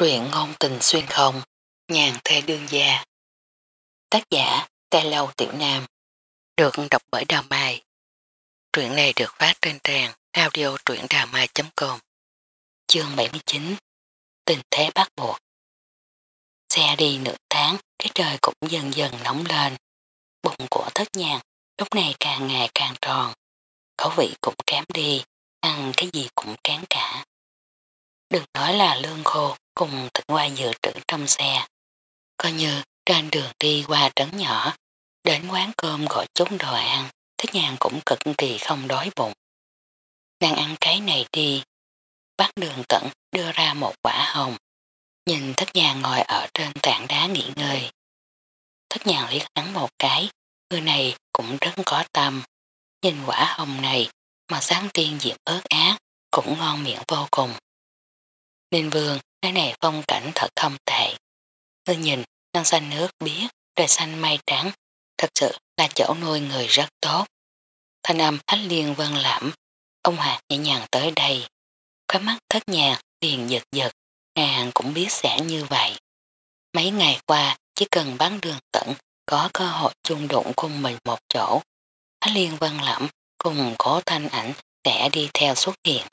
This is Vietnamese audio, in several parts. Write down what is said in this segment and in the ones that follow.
Truyện ngôn tình xuyên không, nhàn thê đương gia. Tác giả, Tê Lâu Tiểu Nam. Được đọc bởi Đào Mai. Truyện này được phát trên trang audio truyệnđàmai.com Chương 79 Tình thế bắt buộc Xe đi nửa tháng, cái trời cũng dần dần nóng lên. Bụng của thất nhàn lúc này càng ngày càng tròn. Khẩu vị cũng kém đi, ăn cái gì cũng kém cả. Đừng nói là lương khô cùng thịnh qua dự trữ trong xe. Coi như trên đường đi qua trấn nhỏ, đến quán cơm gọi chúng đồ ăn, thích nhàn cũng cực kỳ không đói bụng. Đang ăn cái này đi, bắt đường tận đưa ra một quả hồng, nhìn thất nhàn ngồi ở trên tảng đá nghỉ ngơi. Thất nhàn liếc hắn một cái, người này cũng rất có tâm, nhìn quả hồng này mà sáng tiên diệp ớt ác, cũng ngon miệng vô cùng. Ninh vương, cái này phong cảnh thật không tệ. Ngươi nhìn, non xanh nước biếc, trời xanh mây trắng, thật sự là chỗ nuôi người rất tốt. Thanh âm ách liên vân lãm, ông Hạc nhẹ nhàng tới đây. Khói mắt thất nhạc liền giật giật, nàng cũng biết sẽ như vậy. Mấy ngày qua, chỉ cần bán đường tận, có cơ hội chung đụng cùng mình một chỗ. Ách liên vân lãm cùng cố thanh ảnh sẽ đi theo xuất hiện.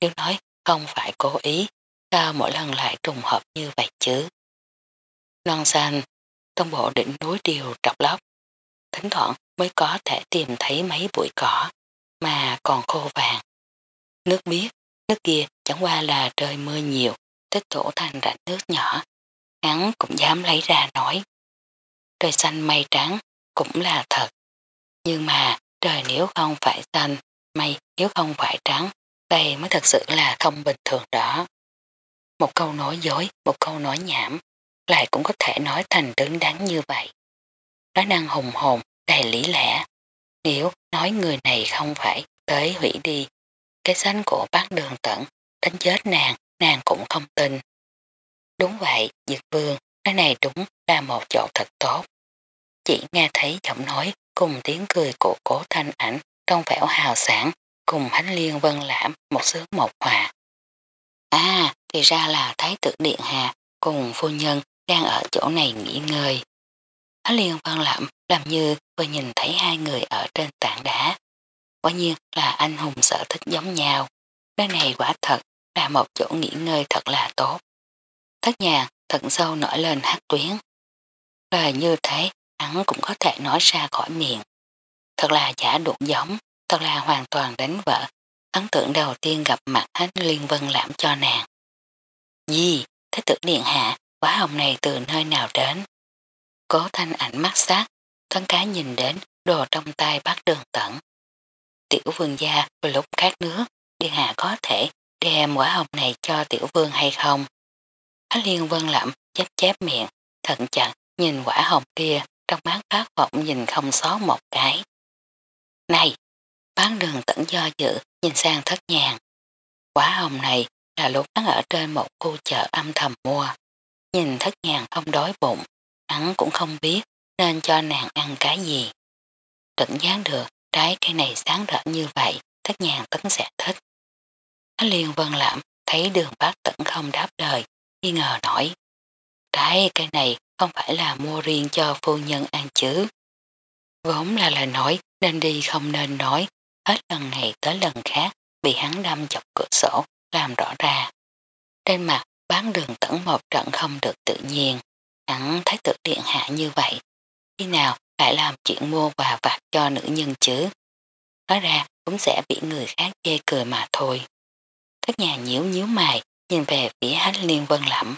Nếu nói không phải cố ý, sao mỗi lần lại trùng hợp như vậy chứ? Non xanh, trong bộ đỉnh núi đều trọc lóc, thỉnh thoảng mới có thể tìm thấy mấy bụi cỏ, mà còn khô vàng. Nước biết, nước kia chẳng qua là trời mưa nhiều, tích tụ thành rãnh nước nhỏ, hắn cũng dám lấy ra nói. Trời xanh mây trắng cũng là thật, nhưng mà trời nếu không phải xanh, mây nếu không phải trắng, đây mới thật sự là không bình thường đó. Một câu nói dối, một câu nói nhảm, lại cũng có thể nói thành đứng đắn như vậy. Nói năng hùng hồn, đầy lý lẽ. Nếu nói người này không phải tới hủy đi, cái xanh của bác đường tận, đánh chết nàng, nàng cũng không tin. Đúng vậy, Diệt Vương, cái này đúng là một chỗ thật tốt. Chỉ nghe thấy giọng nói cùng tiếng cười của cố thanh ảnh trong vẻo hào sản, cùng hánh liên vân lãm một sướng một hòa. À, thì ra là Thái tử Điện Hà cùng phu nhân đang ở chỗ này nghỉ ngơi. Hán liên văn lẩm làm như vừa nhìn thấy hai người ở trên tảng đá. Quả nhiên là anh hùng sở thích giống nhau. Cái này quả thật là một chỗ nghỉ ngơi thật là tốt. Thất nhà thận sâu nổi lên hát tuyến. Lời như thế hắn cũng có thể nói ra khỏi miệng. Thật là giả đụng giống, thật là hoàn toàn đánh vợ. Ấn tượng đầu tiên gặp mặt hát liên vân lãm cho nàng. Gì? Thế tử điện hạ, quả hồng này từ nơi nào đến? Cố thanh ảnh mắt sát, thân cá nhìn đến đồ trong tay bắt đường tẩn. Tiểu vương gia vừa lúc khát nước, điện hạ có thể đem quả hồng này cho tiểu vương hay không? Á liên vân lẩm chép chép miệng, thận chặt nhìn quả hồng kia trong mắt phát vọng nhìn không xó một cái. Này! Bán đường tẩn do dự nhìn sang thất nhàng. Quả hồng này là lúc hắn ở trên một khu chợ âm thầm mua. Nhìn thất nhàng không đói bụng, hắn cũng không biết nên cho nàng ăn cái gì. Tận dáng được trái cây này sáng rỡ như vậy, thất nhàng tấn sẽ thích. Hắn liền vân lãm, thấy đường bác tận không đáp lời, nghi ngờ nổi. Trái cây này không phải là mua riêng cho phu nhân ăn chứ. Vốn là lời nói nên đi không nên nói, hết lần này tới lần khác bị hắn đâm chọc cửa sổ, làm rõ ra. Trên mặt bán đường tẩn một trận không được tự nhiên, hắn thấy tự điện hạ như vậy. Khi nào lại làm chuyện mua và vặt cho nữ nhân chứ? Nói ra cũng sẽ bị người khác chê cười mà thôi. Các nhà nhiễu nhíu mày nhìn về phía hát liên vân lẩm.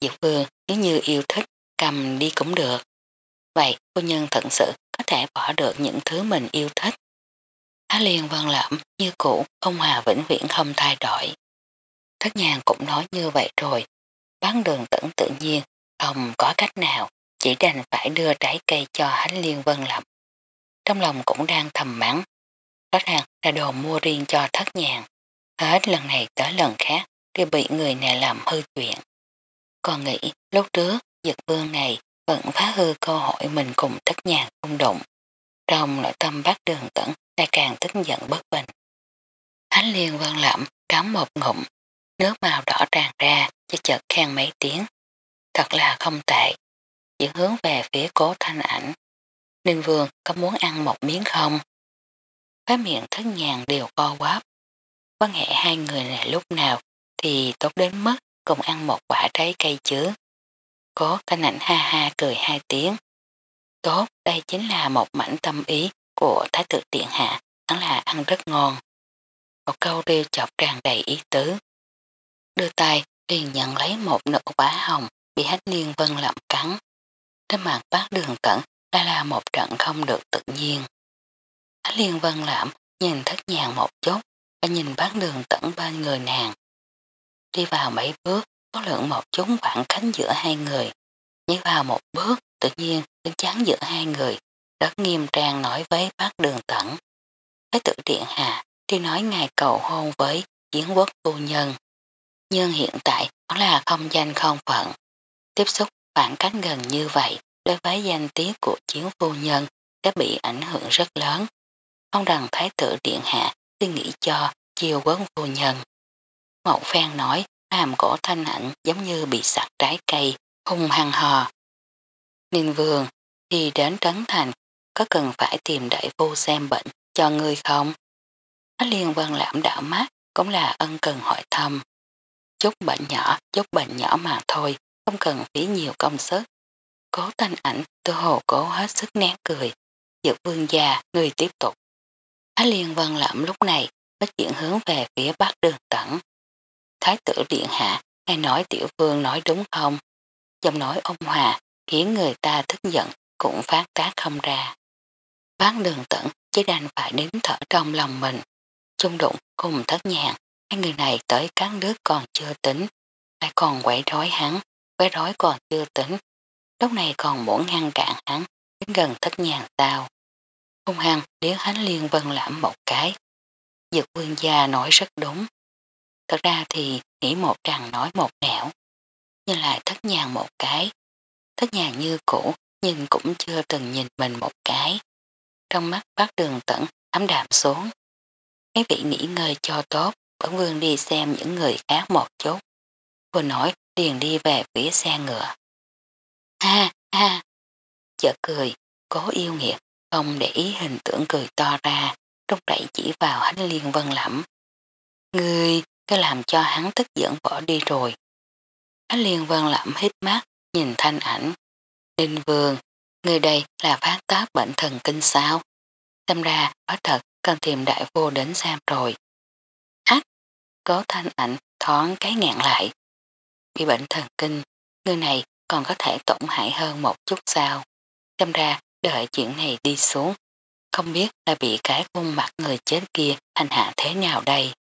dược vương nếu như yêu thích cầm đi cũng được. Vậy cô nhân thật sự có thể bỏ được những thứ mình yêu thích. Á liên vân lẩm như cũ ông Hòa vĩnh viễn không thay đổi. Thất nhàng cũng nói như vậy rồi. Bán đường tẩn tự nhiên, ông có cách nào, chỉ đành phải đưa trái cây cho Hánh Liên Vân lập. Trong lòng cũng đang thầm mắng. Rõ ràng là đồ mua riêng cho thất nhàng. Hết lần này tới lần khác đều bị người này làm hư chuyện. Còn nghĩ lúc trước giật vương này vẫn phá hư cơ hội mình cùng thất nhàng không đụng. Trong nội tâm bác đường tẩn lại càng tức giận bất bình. Hánh Liên Vân lẩm cắm một ngụm Nước màu đỏ tràn ra, chỉ chợt khen mấy tiếng. Thật là không tệ. Dẫn hướng về phía cố thanh ảnh. Ninh Vương có muốn ăn một miếng không? Phá miệng thất nhàng đều co quáp. Quan hệ hai người này lúc nào thì tốt đến mức cùng ăn một quả trái cây chứ. Cố thanh ảnh ha ha cười hai tiếng. Tốt, đây chính là một mảnh tâm ý của Thái tử Điện Hạ, hắn là ăn rất ngon. Một câu rêu chọc tràn đầy ý tứ. Đưa tay liền nhận lấy một nụ bá hồng bị hách liên vân lậm cắn. Trên mặt bác đường cẩn đã là một trận không được tự nhiên. Hách liên vân lạm, nhìn thất nhàng một chút và nhìn bác đường tẩn bên người nàng. Đi vào mấy bước, có lượng một chút khoảng cánh giữa hai người. Nhảy vào một bước, tự nhiên đứng chán giữa hai người rất nghiêm trang nói với bác đường tẩn. Thái tử điện hạ, đi nói ngài cầu hôn với chiến quốc tu nhân. Nhưng hiện tại đó là không danh không phận. Tiếp xúc khoảng cách gần như vậy đối với danh tiếng của chiến phu nhân đã bị ảnh hưởng rất lớn. Không rằng thái tử điện hạ suy nghĩ cho chiều quấn phu nhân. Mậu Phan nói hàm cổ thanh ảnh giống như bị sạc trái cây, hung hăng hò. Ninh vương thì đến Trấn Thành có cần phải tìm đại phu xem bệnh cho người không? Ách liên vân lãm đảo mát cũng là ân cần hỏi thăm. Chút bệnh nhỏ, chút bệnh nhỏ mà thôi, không cần phí nhiều công sức. Cố thanh ảnh tư hồ cố hết sức nén cười. Dược vương già, người tiếp tục. Á liên vân lẩm lúc này mới chuyển hướng về phía bắc đường tẩn. Thái tử điện hạ, hay nói tiểu vương nói đúng không? Giọng nói ông hòa khiến người ta thức giận cũng phát tác không ra. Bán đường tận chỉ đành phải đến thở trong lòng mình. Trung đụng cùng thất nhàng, hai người này tới cán nước còn chưa tính, lại còn quậy rối hắn, quậy rối còn chưa tính. Lúc này còn muốn ngăn cản hắn, đến gần thất nhàng tao Hung hăng nếu hắn liên vân lãm một cái. Dược vương gia nói rất đúng. Thật ra thì nghĩ một tràng nói một nẻo, nhưng lại thất nhàng một cái. Thất nhàng như cũ nhưng cũng chưa từng nhìn mình một cái. Trong mắt bác đường tận ấm đạm xuống. Mấy vị nghỉ ngơi cho tốt, bẩn vương đi xem những người khác một chút. Vừa nói liền đi về phía xe ngựa. Ha, ha, chợt cười, cố yêu nghiệt, không để ý hình tượng cười to ra, lúc đẩy chỉ vào hắn liên vân lẫm. Ngươi, cái làm cho hắn tức giận bỏ đi rồi. Hắn liên vân lẫm hít mắt, nhìn thanh ảnh. Đinh vương, người đây là phát tác bệnh thần kinh sao? Tâm ra, có thật, cần tìm đại vô đến xem rồi. Có thanh ảnh thoáng cái ngạn lại. Bị bệnh thần kinh, người này còn có thể tổn hại hơn một chút sao. Xem ra, đợi chuyện này đi xuống. Không biết là bị cái khuôn mặt người chết kia hành hạ thế nào đây.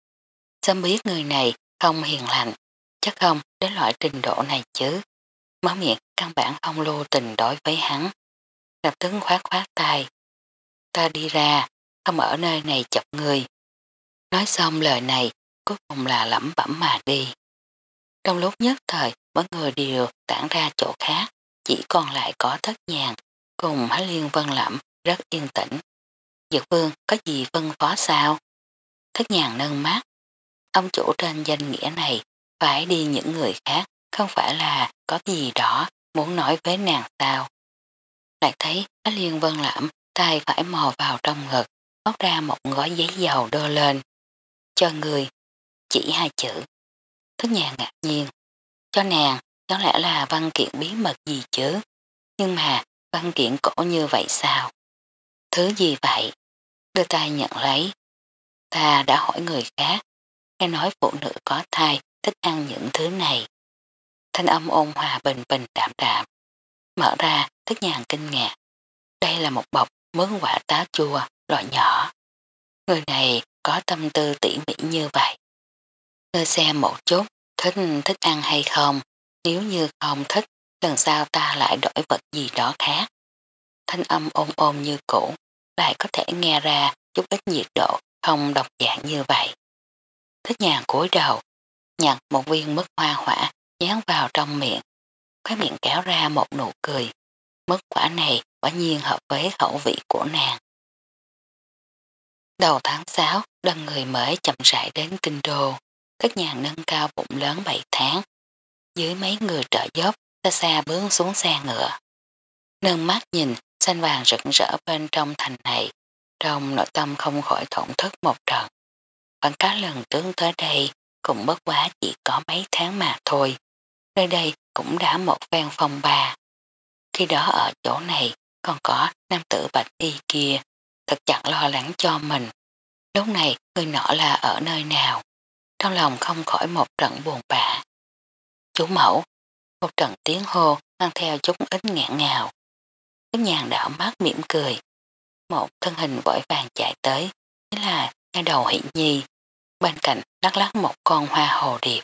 Sớm biết người này không hiền lành, chắc không đến loại trình độ này chứ. Máu miệng căn bản không lô tình đối với hắn. Lập tức khoát khoát tay. Ta đi ra, không ở nơi này chọc người. Nói xong lời này, cuối cùng là lẩm bẩm mà đi. Trong lúc nhất thời, mọi người đều tản ra chỗ khác, chỉ còn lại có thất nhàng, cùng Há Liên Vân Lẩm rất yên tĩnh. Dược vương có gì phân phó sao? Thất nhàng nâng mắt. Ông chủ trên danh nghĩa này phải đi những người khác, không phải là có gì đó muốn nói với nàng sao. Lại thấy Há Liên Vân Lẩm tay phải mò vào trong ngực, móc ra một gói giấy dầu đưa lên. Cho người, chỉ hai chữ. Thức nhà ngạc nhiên. Cho nàng, có lẽ là văn kiện bí mật gì chứ. Nhưng mà, văn kiện cổ như vậy sao? Thứ gì vậy? Đưa tay nhận lấy. Ta đã hỏi người khác. Nghe nói phụ nữ có thai thích ăn những thứ này. Thanh âm ôn hòa bình bình đạm đạm. Mở ra, thức nhàn kinh ngạc. Đây là một bọc mướn quả táo chua, loại nhỏ. Người này có tâm tư tỉ mỉ như vậy. Lơ xem một chút, thích thích ăn hay không, nếu như không thích, lần sau ta lại đổi vật gì đó khác. Thanh âm ôm ôm như cũ, lại có thể nghe ra chút ít nhiệt độ không độc dạng như vậy. Thích nhàng cúi đầu, nhặt một viên mứt hoa hỏa dán vào trong miệng, cái miệng kéo ra một nụ cười. Mứt quả này quả nhiên hợp với khẩu vị của nàng. Đầu tháng 6, đoàn người mới chậm rãi đến kinh đô, các nhà nâng cao bụng lớn 7 tháng. dưới mấy người trợ giúp, xa xa bướng xuống xe ngựa. Nâng mắt nhìn, xanh vàng rực rỡ bên trong thành này, trong nội tâm không khỏi thổn thức một trận. Khoảng các lần tướng tới đây cũng bất quá chỉ có mấy tháng mà thôi. Nơi đây cũng đã một phen phong ba. Khi đó ở chỗ này còn có nam tử bạch y kia, thật chặt lo lắng cho mình. Lúc này người nọ là ở nơi nào? Trong lòng không khỏi một trận buồn bã. Chú mẫu, một trận tiếng hô mang theo chút ít ngạn ngào. Cái nhàn đảo mắt mỉm cười. Một thân hình vội vàng chạy tới, thế là ngay đầu Hiện nhi, bên cạnh lắc lắc một con hoa hồ điệp.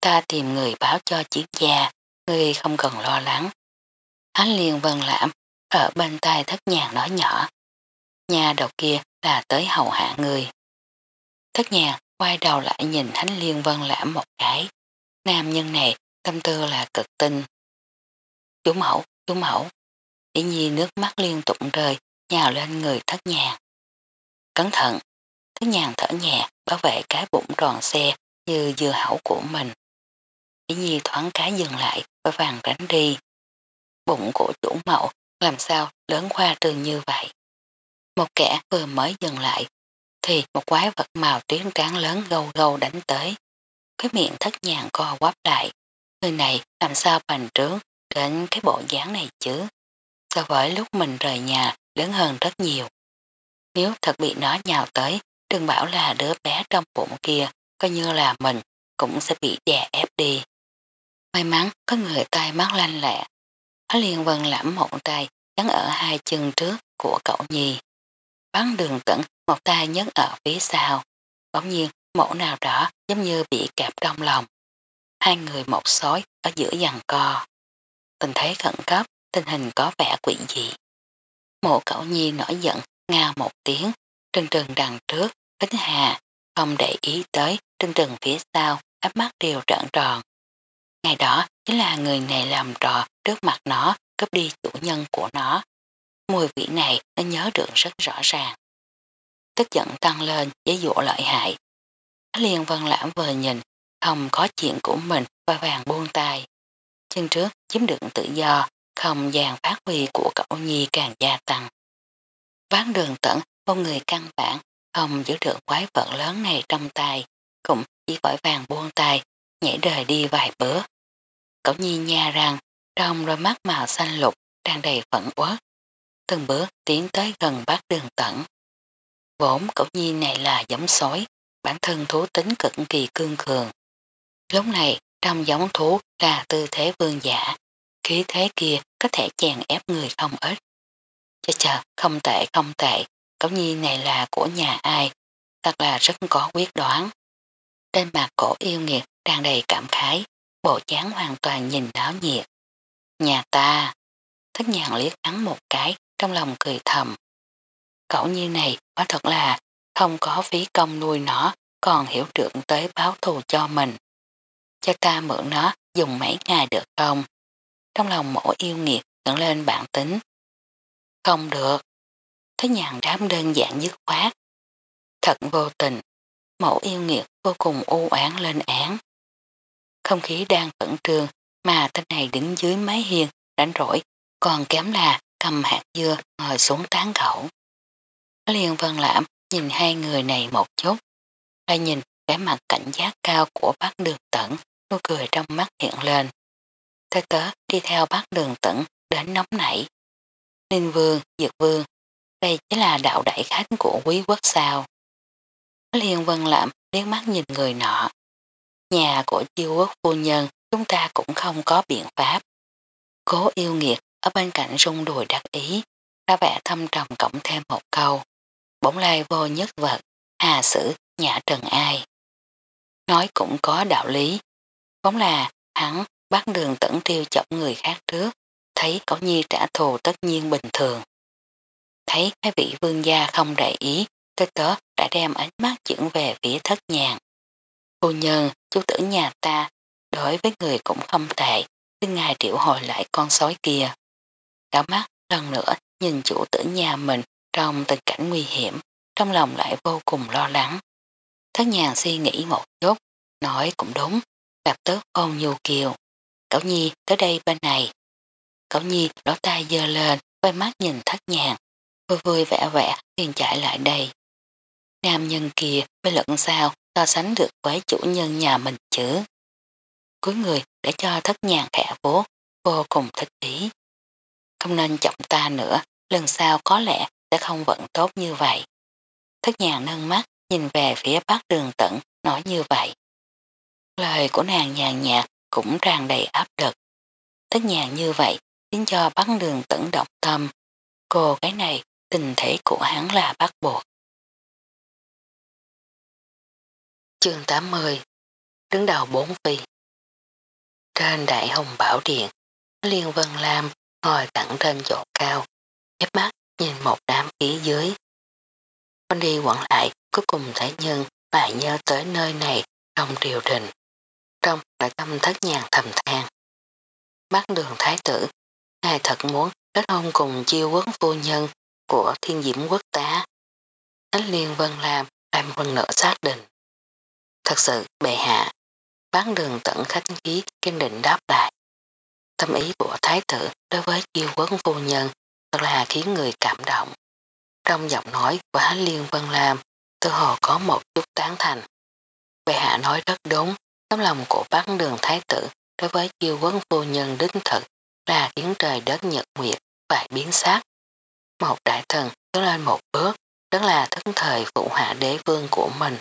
Ta tìm người báo cho chiến gia, người không cần lo lắng. Hắn liền vần lãm, ở bên tai thất nhàng nói nhỏ. Nhà đầu kia là tới hầu hạ người. Thất nhàng quay đầu lại nhìn hắn liên vân lãm một cái. Nam nhân này tâm tư là cực tinh. Chú mẫu, chú mẫu. Dĩ nhi nước mắt liên tục rơi, nhào lên người thất nhàng. Cẩn thận, thất nhàng thở nhẹ, bảo vệ cái bụng tròn xe như dừa hảo của mình. Dĩ nhi thoáng cái dừng lại, và vàng tránh đi. Bụng của chủ mẫu làm sao lớn khoa trường như vậy. Một kẻ vừa mới dừng lại, thì một quái vật màu tuyến tráng lớn gâu gâu đánh tới. Cái miệng thất nhàng co quắp lại. Người này làm sao bành trướng đến cái bộ dáng này chứ? So với lúc mình rời nhà lớn hơn rất nhiều. Nếu thật bị nó nhào tới, đừng bảo là đứa bé trong bụng kia, coi như là mình cũng sẽ bị đè ép đi. May mắn có người tay mắt lanh lẹ. Nó liền vần lãm một tay gắn ở hai chân trước của cậu nhì. Bắn đường tận một tay nhấn ở phía sau. Bỗng nhiên mẫu nào đó giống như bị kẹp trong lòng. Hai người một sói ở giữa dàn co. Tình thế khẩn cấp, tình hình có vẻ quỷ dị. Mộ cậu nhi nổi giận, ngao một tiếng, trừng trừng đằng trước, kính hà, không để ý tới, trừng trừng phía sau, áp mắt đều trợn tròn. Ngày đó chính là người này làm trò trước mặt nó, cướp đi chủ nhân của nó. Mùi vị này nó nhớ được rất rõ ràng. Tức giận tăng lên, giấy dụ lợi hại. Liên vân lãm vừa nhìn, không có chuyện của mình và vàng buông tay. Chân trước chiếm được tự do, không gian phát huy của cậu nhi càng gia tăng. Ván đường tận, một người căn bản, không giữ được quái vật lớn này trong tay, cũng chỉ vội vàng buông tay, nhảy đời đi vài bữa. Cậu nhi nha rằng, trong đôi mắt màu xanh lục, đang đầy phẫn uất. Từng bước tiến tới gần bát đường tận. Vốn cậu nhi này là giống sói, bản thân thú tính cực kỳ cương cường. Lúc này, trong giống thú là tư thế vương giả, khí thế kia có thể chèn ép người không ít. Chờ chờ, không tệ không tệ, cậu nhi này là của nhà ai, thật là rất có quyết đoán. Trên mặt cổ yêu nghiệt đang đầy cảm khái, bộ chán hoàn toàn nhìn đáo nhiệt. Nhà ta, thất nhàng liếc hắn một cái, trong lòng cười thầm. Cậu như này quả thật là không có phí công nuôi nó, còn hiểu được tới báo thù cho mình. Cho ta mượn nó dùng mấy ngày được không? Trong lòng mỗi yêu nghiệt dẫn lên bản tính. Không được. Thế nhàn đám đơn giản dứt khoát. Thật vô tình. Mẫu yêu nghiệt vô cùng u oán lên án. Không khí đang khẩn trường mà tên này đứng dưới mái hiên đánh rỗi còn kém là cầm hạt dưa ngồi xuống tán gẫu. Liên vân lãm nhìn hai người này một chút, lại nhìn cái mặt cảnh giác cao của bác đường tẩn, nụ cười trong mắt hiện lên. Thế tớ đi theo bác đường tẩn đến nóng nảy. Ninh vương, dược vương, đây chính là đạo đại khách của quý quốc sao. Liên vân lãm liếc mắt nhìn người nọ. Nhà của chiêu quốc phu nhân chúng ta cũng không có biện pháp. Cố yêu nghiệt ở bên cạnh rung đùi đặc ý, ra vẻ thâm trầm cộng thêm một câu. Bỗng lai vô nhất vật, hà sử, nhã trần ai. Nói cũng có đạo lý. vốn là hắn bắt đường tẩn tiêu chọc người khác trước, thấy cậu nhi trả thù tất nhiên bình thường. Thấy hai vị vương gia không để ý, tới tớ đã đem ánh mắt chuyển về phía thất nhàng. Phu nhân, chú tử nhà ta, đối với người cũng không tệ, xin ngài triệu hồi lại con sói kia. Đảo mắt lần nữa nhìn chủ tử nhà mình trong tình cảnh nguy hiểm, trong lòng lại vô cùng lo lắng. Thất nhàng suy nghĩ một chút, nói cũng đúng, lập tức ôn nhu kiều. Cậu nhi tới đây bên này. Cậu nhi đỏ tay dơ lên, quay mắt nhìn thất nhàng, vui vui vẻ vẻ liền chạy lại đây. Nam nhân kia với lẫn sao so sánh được với chủ nhân nhà mình chứ. Cuối người để cho thất nhàng khẽ vố, vô cùng thích ý. Không nên trọng ta nữa, lần sau có lẽ sẽ không vận tốt như vậy. Thất nhàng nâng mắt, nhìn về phía bắc đường tận nói như vậy. Lời của nàng nhàn nhạt, cũng tràn đầy áp lực. Thất nhàng như vậy, khiến cho bác đường tận động tâm. Cô cái này, tình thể của hắn là bắt buộc. Chương 80 Đứng đầu bốn phi Trên đại hồng bảo điện, Liên Vân Lam ngồi thẳng trên chỗ cao nhếp mắt nhìn một đám khí dưới. con đi quẩn lại cuối cùng thái nhân và nhớ tới nơi này trong triều đình. Trong lại tâm thất nhàn thầm than. Bác đường thái tử, ngài thật muốn kết hôn cùng chiêu quốc phu nhân của thiên diễm quốc tá. Thánh liên vân làm làm vân nợ xác định. Thật sự bệ hạ, bán đường tận khách khí kiên định đáp lại. Tâm ý của thái tử đối với chiêu quốc phu nhân thật là khiến người cảm động. Trong giọng nói của Hán Liên Vân Lam, tư hồ có một chút tán thành. Bệ hạ nói rất đúng, tấm lòng của bác đường thái tử đối với chiêu quân phu nhân đích thực là khiến trời đất nhật nguyệt phải biến sắc. Một đại thần đứng lên một bước, đó là thân thời phụ hạ đế vương của mình,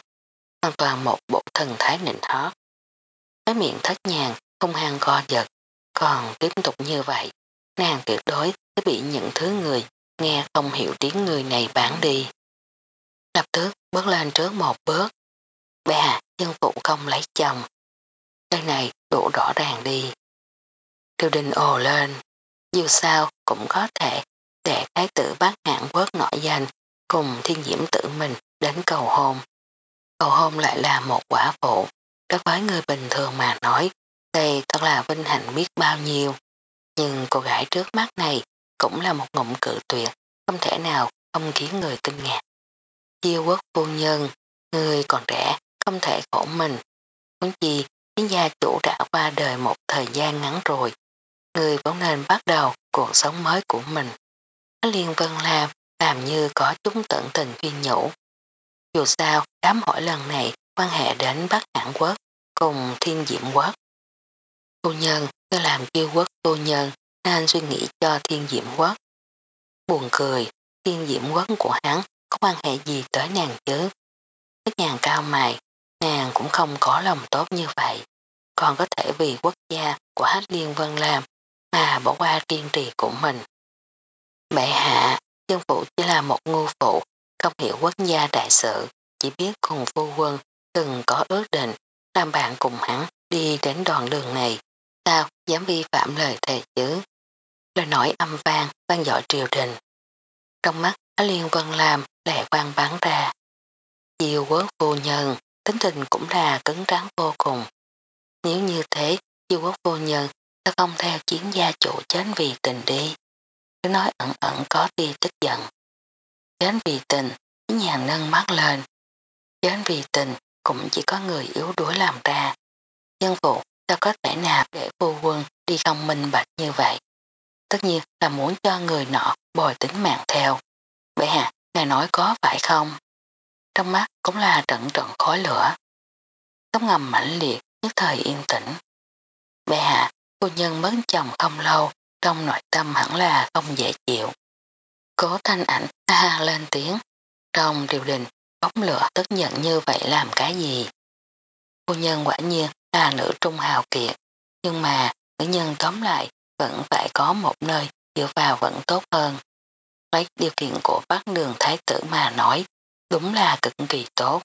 hoàn toàn một bộ thần thái nịnh hót. Cái miệng thất nhàng, không hang co giật, còn tiếp tục như vậy, nàng tuyệt đối sẽ bị những thứ người nghe không hiểu tiếng người này bán đi. Lập tức bước lên trước một bước. Bè dân phụ không lấy chồng. Đây này đủ rõ ràng đi. Tiêu đình ồ lên. Dù sao cũng có thể để thái tử bác hạng quốc nổi danh cùng thiên diễm tự mình đến cầu hôn. Cầu hôn lại là một quả phụ. Đối với người bình thường mà nói, đây thật là vinh hạnh biết bao nhiêu. Nhưng cô gái trước mắt này cũng là một ngụm cự tuyệt, không thể nào không khiến người kinh ngạc. Chiêu quốc vô nhân, người còn trẻ, không thể khổ mình. Muốn gì, khiến gia chủ đã qua đời một thời gian ngắn rồi. Người vẫn nên bắt đầu cuộc sống mới của mình. Liên Vân Lam làm như có chúng tận tình khuyên nhủ. Dù sao, đám hỏi lần này quan hệ đến Bắc Hàn Quốc cùng Thiên Diệm Quốc. Phu nhân, tôi làm chiêu quốc phu nhân nên suy nghĩ cho Thiên Diệm Quốc. Buồn cười, Thiên Diệm Quốc của hắn có quan hệ gì tới nàng chứ? Tất nhàng cao mày, nàng cũng không có lòng tốt như vậy. Còn có thể vì quốc gia của Hát Liên Vân làm mà bỏ qua kiên trì của mình. Bệ hạ, dân phụ chỉ là một ngu phụ, không hiểu quốc gia đại sự, chỉ biết cùng phu quân từng có ước định làm bạn cùng hắn đi đến đoạn đường này, sao dám vi phạm lời thề chứ là nổi âm vang, vang dội triều đình. Trong mắt Á Liên Vân làm lệ quang bắn ra. Diều quốc vô nhân, tính tình cũng là cứng rắn vô cùng. Nếu như thế, diều quốc vô nhân sẽ không theo chiến gia chủ chết vì tình đi. Cứ nói ẩn ẩn có tia tức giận. Chết vì tình, nhàn nâng mắt lên. Chết vì tình cũng chỉ có người yếu đuối làm ra. Nhân phụ sao có thể nào để vô quân đi không minh bạch như vậy. Tất nhiên là muốn cho người nọ bồi tính mạng theo. Bệ hạ, ngài nói có phải không? Trong mắt cũng là trận trận khói lửa. Tống ngầm mãnh liệt, nhất thời yên tĩnh. Bệ hạ, cô nhân mất chồng không lâu, trong nội tâm hẳn là không dễ chịu. Cố thanh ảnh ha lên tiếng, trong triều đình bóng lửa tức giận như vậy làm cái gì? cô nhân quả nhiên là nữ trung hào kiệt, nhưng mà nữ nhân tóm lại vẫn phải có một nơi dựa vào vẫn tốt hơn. Lấy điều kiện của bác đường thái tử mà nói, đúng là cực kỳ tốt.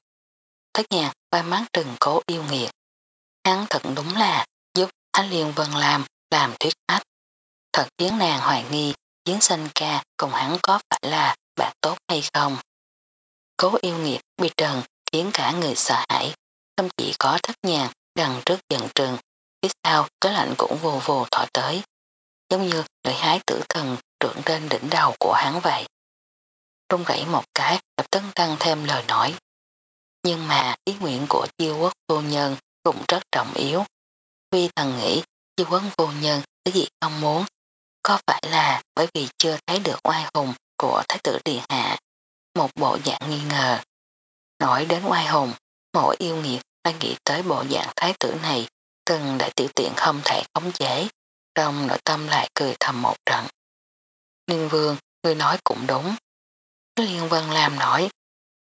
Thất nhạc vai mắt trừng cố yêu nghiệt. Hắn thật đúng là giúp Ánh Liên Vân làm, làm thuyết ách. Thật khiến nàng hoài nghi chiến sinh ca cùng hắn có phải là bạn tốt hay không. Cố yêu nghiệt bị trần khiến cả người sợ hãi, không chỉ có thất nhàng đằng trước dần trừng, phía sau cái lạnh cũng vô vô thổi tới, giống như lợi hái tử thần trưởng trên đỉnh đầu của hắn vậy. Trung gãy một cái lập tức tăng thêm lời nói. Nhưng mà ý nguyện của chiêu quốc vô nhân cũng rất trọng yếu, Vi thần nghĩ chiêu quốc vô nhân cái gì không muốn. Có phải là bởi vì chưa thấy được oai hùng của Thái tử Điện Hạ. Một bộ dạng nghi ngờ. Nói đến oai hùng, mỗi yêu nghiệt đang nghĩ tới bộ dạng thái tử này từng đại tiểu tiện không thể khống chế. Trong nội tâm lại cười thầm một trận. Liên vương, người nói cũng đúng. Liên Vân làm nói,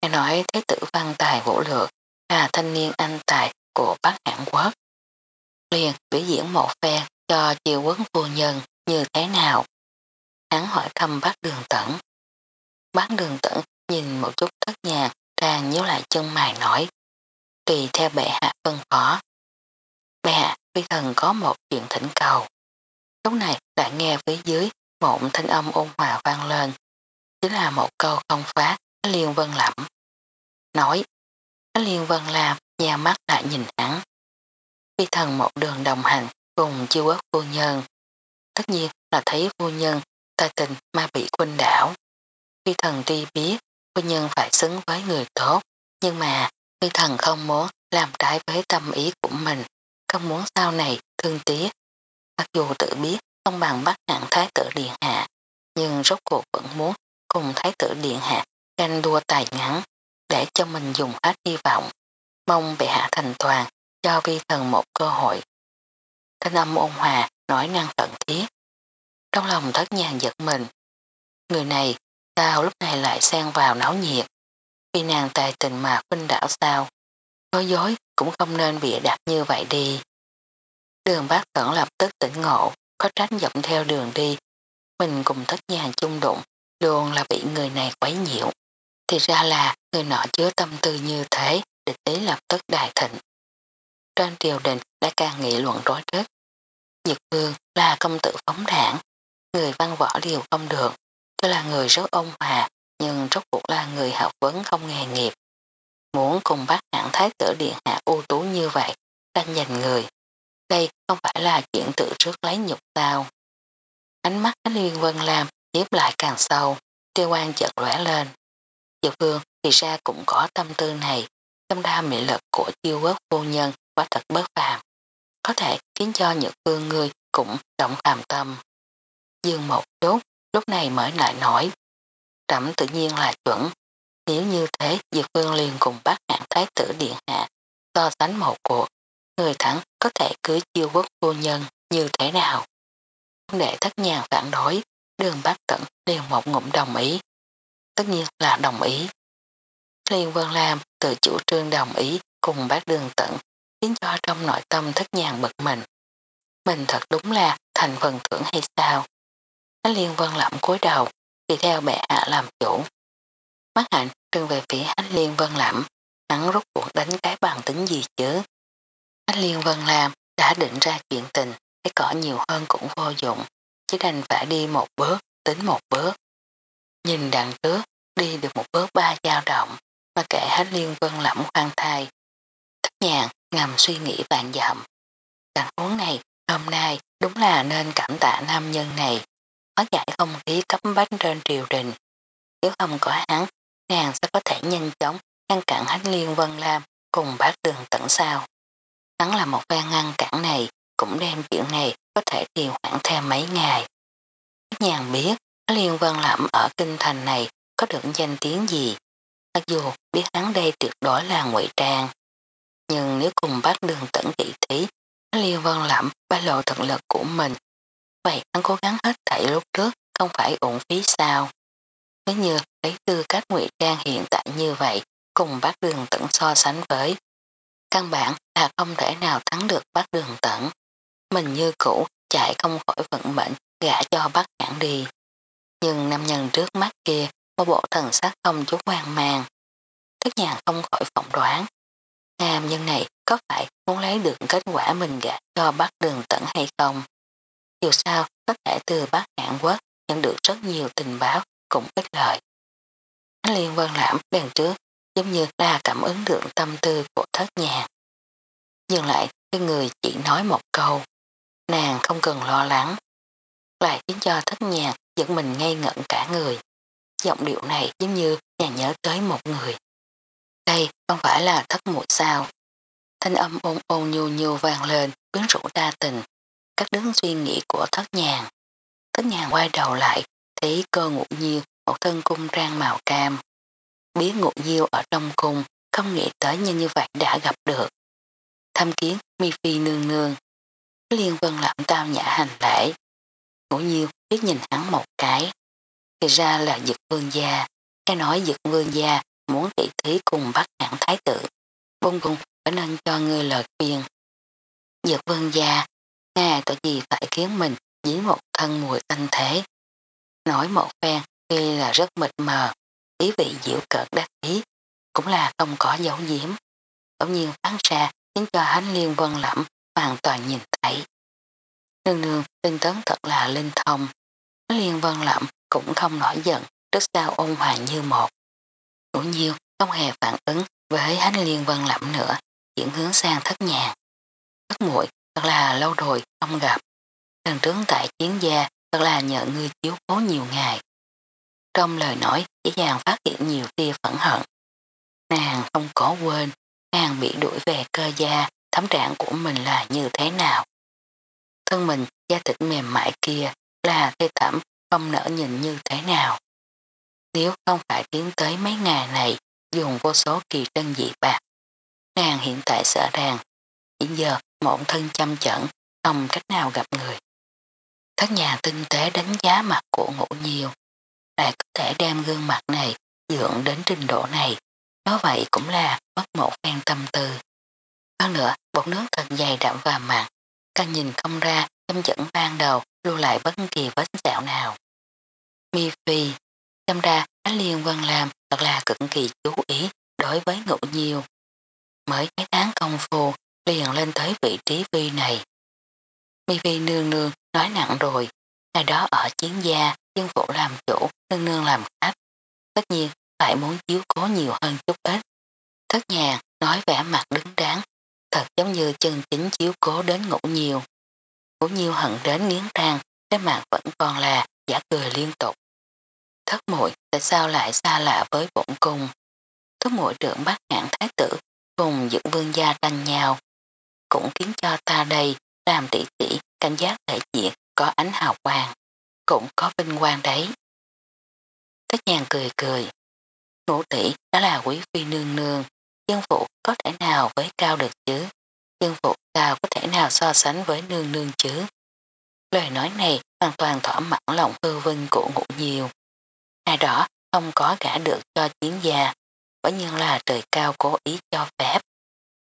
nghe nói thế tử văn tài vũ lược là thanh niên anh tài của Bắc Hàn Quốc. Liền biểu diễn một phen cho chiều quấn phu nhân như thế nào. Hắn hỏi thăm bác đường tẩn. Bác đường tẩn nhìn một chút thất nhà càng nhớ lại chân mày nói. Tùy theo bệ hạ phân phó. Bệ hạ vi thần có một chuyện thỉnh cầu. Lúc này đã nghe phía dưới một thanh âm ôn hòa vang lên. Chính là một câu không phá Liên Vân lẩm. Nói. Liên Vân làm nhà mắt lại nhìn hắn. Phi thần một đường đồng hành cùng chiêu quốc phu nhân. Tất nhiên là thấy phu nhân tài tình mà bị quân đảo. Phi thần tuy biết phu nhân phải xứng với người tốt, nhưng mà phi thần không muốn làm trái với tâm ý của mình, không muốn sau này thương tiếc. Mặc dù tự biết không bằng bắt nặng thái tử điện hạ, nhưng rốt cuộc vẫn muốn cùng thái tử điện hạ canh đua tài ngắn để cho mình dùng hết hy vọng. Mong bệ hạ thành toàn cho vi thần một cơ hội. Thanh âm ôn hòa nói năng tận thiết. Trong lòng thất nhàng giật mình. Người này sao lúc này lại xen vào náo nhiệt. Vì nàng tài tình mà khuynh đảo sao. Nói dối cũng không nên bị đặt như vậy đi. Đường bác tẩn lập tức tỉnh ngộ, có tránh dọc theo đường đi. Mình cùng thất nhà chung đụng, luôn là bị người này quấy nhiễu. Thì ra là người nọ chứa tâm tư như thế, địch ý lập tức đại thịnh. Trên triều đình đã càng nghị luận rối rít. Dược vương là công tử phóng đảng, người văn võ điều không được, cho là người rất ôn hòa, nhưng rốt cuộc là người học vấn không nghề nghiệp. Muốn cùng bác hạng thái tử điện hạ ưu tú như vậy, đang giành người. Đây không phải là chuyện tự trước lấy nhục sao. Ánh mắt Liên Vân làm tiếp lại càng sâu, tiêu quan chợt lóe lên. Dược vương thì ra cũng có tâm tư này, tâm đa mị lực của chiêu quốc vô nhân quá thật bất phàm. Có thể khiến cho Nhật vương người cũng động hàm tâm. Dương một chút, lúc này mới lại nói. Trẩm tự nhiên là chuẩn. Nếu như thế, Dược Vương liền cùng bác hạng thái tử điện hạ so sánh một cuộc. Người thắng có thể cưới chiêu quốc vô nhân như thế nào? Để thất nhàn phản đối, đường bác cẩn liền một ngụm đồng ý. Tất nhiên là đồng ý. Liên Vân Lam từ chủ trương đồng ý cùng bác đường tận, khiến cho trong nội tâm thất nhàng bực mình. Mình thật đúng là thành phần thưởng hay sao? Ánh Liên Vân lẩm cúi đầu, thì theo bệ hạ làm chủ. Mắt hạnh trưng về phía ánh Liên Vân lẩm, hắn rút cuộc đánh cái bằng tính gì chứ? Ánh Liên Vân làm đã định ra chuyện tình, cái cỏ nhiều hơn cũng vô dụng, chỉ đành phải đi một bước, tính một bước. Nhìn đằng trước, đi được một bước ba dao động, mà kệ hết liên vân lẫm khoan thai. Thất nhàng ngầm suy nghĩ vạn dặm. Cảnh huống này hôm nay đúng là nên cảm tạ nam nhân này. Hóa giải không khí cấp bách trên triều đình. Nếu không có hắn, nàng sẽ có thể nhanh chóng ngăn cản hết liên vân lam cùng bác đường tận sao. Hắn là một phe ngăn cản này cũng đem chuyện này có thể trì hoãn thêm mấy ngày. Nhàn nhàng biết Liên Vân Lẩm ở kinh thành này có được danh tiếng gì. Mặc dù biết hắn đây tuyệt đối là ngụy trang. Nhưng nếu cùng bác đường tận kỵ thí, Liên Vân Lẩm ba lộ thực lực của mình. Vậy hắn cố gắng hết thảy lúc trước không phải ủng phí sao. Nếu như lấy tư cách ngụy trang hiện tại như vậy cùng bác đường tận so sánh với. Căn bản là không thể nào thắng được bác đường tận. Mình như cũ, chạy không khỏi vận mệnh gã cho bác hãng đi. Nhưng nam nhân trước mắt kia một bộ thần sắc không chút hoang mang. Thức nhàn không khỏi phỏng đoán. Nam nhân này có phải muốn lấy được kết quả mình gã cho bác đường tận hay không? Dù sao, có thể từ bác hạng quốc nhận được rất nhiều tình báo cũng ít lợi. Liên vân lãm đèn trước giống như là cảm ứng được tâm tư của thất nhạc Nhưng lại cái người chỉ nói một câu. Nàng không cần lo lắng. Lại khiến cho thất nhạc dẫn mình ngây ngẩn cả người. Giọng điệu này giống như nhà nhớ tới một người. Đây không phải là thất muội sao. thanh âm ôn ôn nhu nhu vang lên, quyến rũ đa tình, cắt đứng suy nghĩ của thất nhàng. Thất nhàng quay đầu lại, thấy cơ ngụ như một thân cung trang màu cam. Bí ngụ diêu ở trong cung, không nghĩ tới nhanh như vậy đã gặp được. thâm kiến mi phi nương nương. Liên vân lãm tao nhã hành lễ. Ngũ nhiêu biết nhìn hắn một cái. Thì ra là dực vương gia. Nghe nói dực vương gia muốn tỷ thí cùng bắt hẳn thái tử. Bông cùng phải nên cho ngươi lời khuyên. Dực vương gia, nghe tội gì phải khiến mình dính một thân mùi tanh thế. Nói một phen tuy là rất mịt mờ, ý vị diệu cợt đắc ý, cũng là không có dấu diếm. Bỗng nhiên phán ra khiến cho hánh liên vân lẫm hoàn toàn nhìn thấy. Nương nương tinh tấn thật là linh thông. Liên vân lẫm cũng không nổi giận, Trước sao ôn hòa như một. Ngũ nhiêu không hề phản ứng với hánh liên vân lẫm nữa, chuyển hướng sang thất nhà. Thất muội thật là lâu rồi không gặp. Lần trướng tại chiến gia thật là nhờ ngươi chiếu cố nhiều ngày. Trong lời nói dễ dàng phát hiện nhiều tia phẫn hận. Nàng không có quên, nàng bị đuổi về cơ gia, thấm trạng của mình là như thế nào. Thân mình, da thịt mềm mại kia là thê thẩm không nỡ nhìn như thế nào. Nếu không phải tiến tới mấy ngày này dùng vô số kỳ trân dị bạc, nàng hiện tại sợ rằng hiện giờ một thân chăm chẩn không cách nào gặp người. Thất nhà tinh tế đánh giá mặt của ngũ nhiều, lại có thể đem gương mặt này dưỡng đến trình độ này, nói vậy cũng là mất một phen tâm tư. Hơn nữa, bột nước thật dày đậm và mặn, càng nhìn không ra tâm dẫn ban đầu lưu lại bất kỳ vết sẹo nào. Mi Phi, xem ra Ánh Liên văn làm thật là cực kỳ chú ý đối với ngũ nhiều. Mới mấy tháng công phu liền lên tới vị trí Vi này. Mi Phi nương nương nói nặng rồi, ngày đó ở chiến gia, dương vũ làm chủ, nương nương làm khách. Tất nhiên phải muốn chiếu cố nhiều hơn chút ít. Thất nhàng nói vẻ mặt đứng đáng, thật giống như chân chính chiếu cố đến ngủ nhiều. Ngủ nhiều hận đến nghiến răng, cái mặt vẫn còn là giả cười liên tục. Thất muội tại sao lại xa lạ với bổn cung? Thất muội trưởng bắt hạng thái tử cùng dựng vương gia tranh nhau, cũng khiến cho ta đây làm tỷ tỷ cảnh giác thể diện có ánh hào quang, cũng có vinh quang đấy. tất nhàng cười cười, ngũ tỷ đó là quý phi nương nương, dân phụ có thể nào với cao được chứ, dân phụ cao có thể nào so sánh với nương nương chứ. Lời nói này hoàn toàn thỏa mãn lòng hư vinh của ngũ nhiều. Ai đó không có gã được cho chiến gia, bởi nhiên là trời cao cố ý cho phép,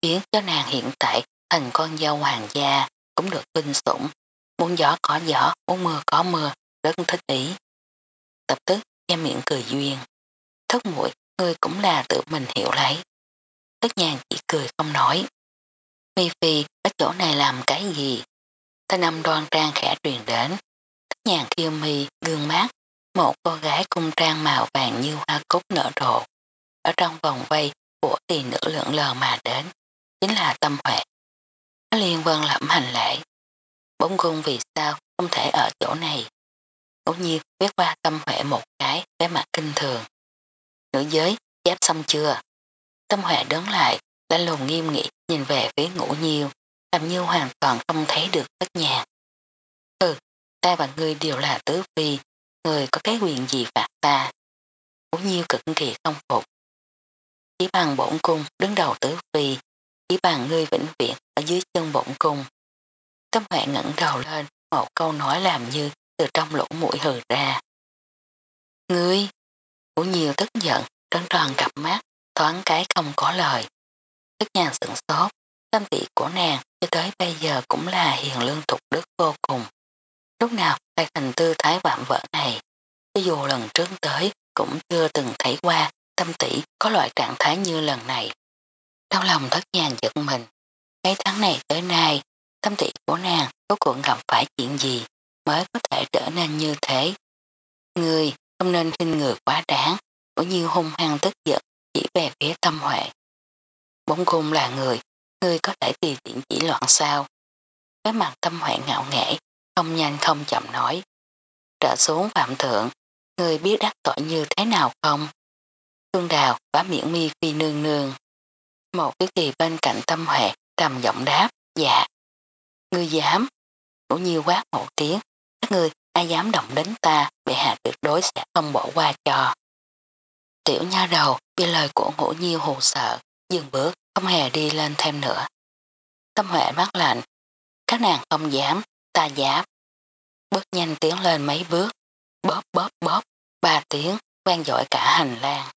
khiến cho nàng hiện tại thành con dâu hoàng gia cũng được vinh sủng, muốn gió có gió, muốn mưa có mưa, rất thích ý. Tập tức che miệng cười duyên. Thất muội ngươi cũng là tự mình hiểu lấy. Tất nhàn chỉ cười không nói. Mi Phi ở chỗ này làm cái gì? Thanh âm đoan trang khẽ truyền đến. Tất nhàn khiêu mi, gương mát, một cô gái cung trang màu vàng như hoa cúc nở rộ. Ở trong vòng vây của tỷ nữ lượng lờ mà đến, chính là tâm huệ. Liên vân lẩm hành lễ. Bóng cung vì sao không thể ở chỗ này. Ngẫu nhiên quét qua tâm huệ một cái vẻ mặt kinh thường. Nữ giới, giáp xong chưa? Tâm huệ đứng lại, đã lùng nghiêm nghị nhìn về phía ngũ nhiêu, làm như hoàn toàn không thấy được tất nhà Ừ, ta và ngươi đều là tứ phi, người có cái quyền gì phạt ta. Ngũ nhiêu cực kỳ không phục. Chỉ bằng bổn cung đứng đầu tứ phi, chỉ bằng ngươi vĩnh viễn ở dưới chân bổn cung. Tâm huệ ngẩng đầu lên, một câu nói làm như từ trong lỗ mũi hừ ra. Ngươi, ngũ nhiều tức giận, trấn tròn cặp mắt, thoáng cái không có lời. Tức nhàng sửng sốt, tâm tỷ của nàng cho tới bây giờ cũng là hiền lương thục đức vô cùng. Lúc nào lại thành tư thái vạm vỡ này, cho dù lần trước tới cũng chưa từng thấy qua tâm tỷ có loại trạng thái như lần này. Trong lòng thất nhàng giật mình, mấy tháng này tới nay, tâm tỷ của nàng có cuộc gặp phải chuyện gì mới có thể trở nên như thế. Người không nên khinh người quá đáng, cũng như hung hăng tức giận chỉ về phía tâm huệ. Bốn cung là người, người có thể tùy tiện chỉ loạn sao. Cái mặt tâm huệ ngạo nghễ, không nhanh không chậm nói. Trở xuống phạm thượng, người biết đắc tội như thế nào không? Thương đào bá miệng mi phi nương nương. Một cái kỳ bên cạnh tâm huệ trầm giọng đáp, dạ. Ngươi dám, cũng nhiêu quát một tiếng, các người ai dám động đến ta, bị hạ tuyệt đối sẽ không bỏ qua cho. Tiểu nha đầu bị lời của ngũ nhiêu hù sợ, dừng bước, không hề đi lên thêm nữa. Tâm huệ mắt lạnh, các nàng không dám, ta dám. Bước nhanh tiến lên mấy bước, bóp bóp bóp, ba tiếng, vang dội cả hành lang.